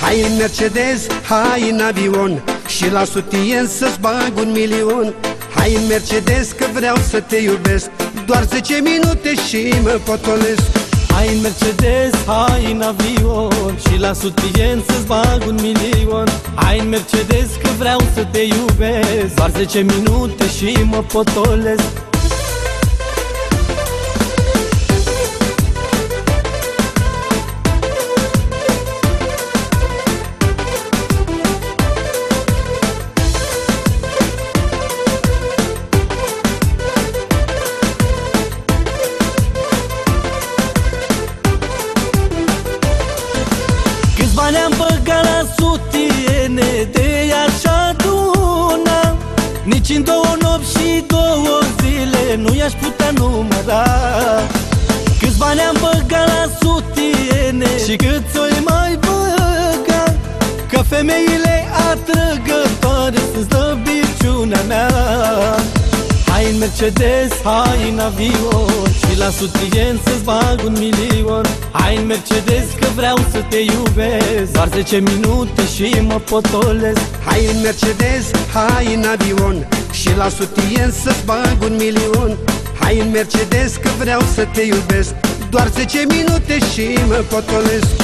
Hai în Mercedes, hai în avion Și la sutien să-ți bag un milion. Hai în Mercedes că vreau să te iubesc Doar 10 minute și mă potolesc. Hai în Mercedes, hai în avion Și la sutien să-ți bag un milion. Hai în Mercedes că vreau să te iubesc Doar 10 minute și mă potolesc Câți bani am băgat la sutiene De așa aduna Nici în două nopți și două zile Nu i-aș putea număra. Câți bani am băgat la sutiene Și cât o mai băga? Că femeile atrăgătoare Sunt slăbiciunea mea. Hai în Mercedes, hai în avion. Și la sutien să-ți bag un milion. Hai în Mercedes că vreau să te iubesc. Doar 10 minute și mă potolesc. Hai în Mercedes, hai în avion. Și la sutien să-ți bag un milion. Hai în Mercedes că vreau să te iubesc. Doar 10 minute și mă potolesc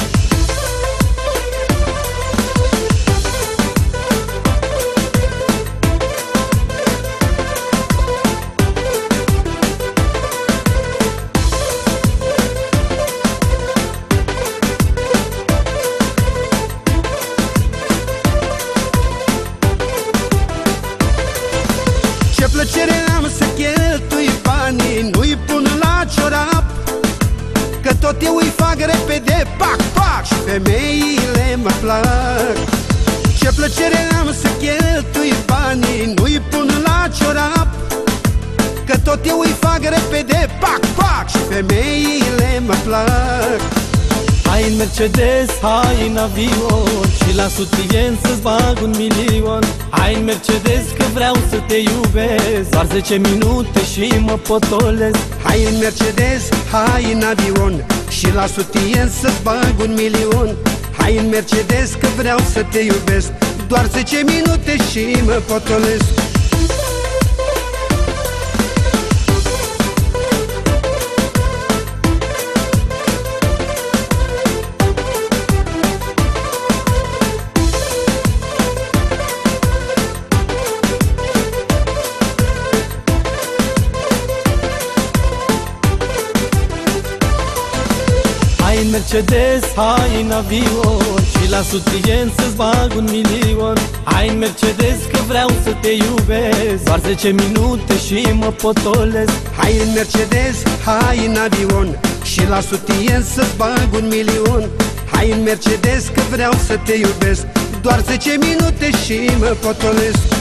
femeile mă plac. Ce plăcere am să cheltui banii Nu-i pun la ciorap. Că tot eu îi fac repede Pac, pac Și femeile mă plac. Hai în Mercedes, hai în avion Și la sutien să-ți bag un milion. Hai în Mercedes că vreau să te iubesc Doar 10 minute și mă potolesc. Hai în Mercedes, hai în avion Și la sutien să-ți bag un milion. Hai în Mercedes că vreau să te iubesc. Doar 10 minute și mă potolesc în Mercedes, hai în avion. Și la sutien să-ți bag un milion. Hai în Mercedes că vreau să te iubesc. Doar 10 minute și mă potolesc. Hai în Mercedes, hai în avion. Și la sutien să-ți bag un milion. Hai în Mercedes că vreau să te iubesc. Doar 10 minute și mă potolesc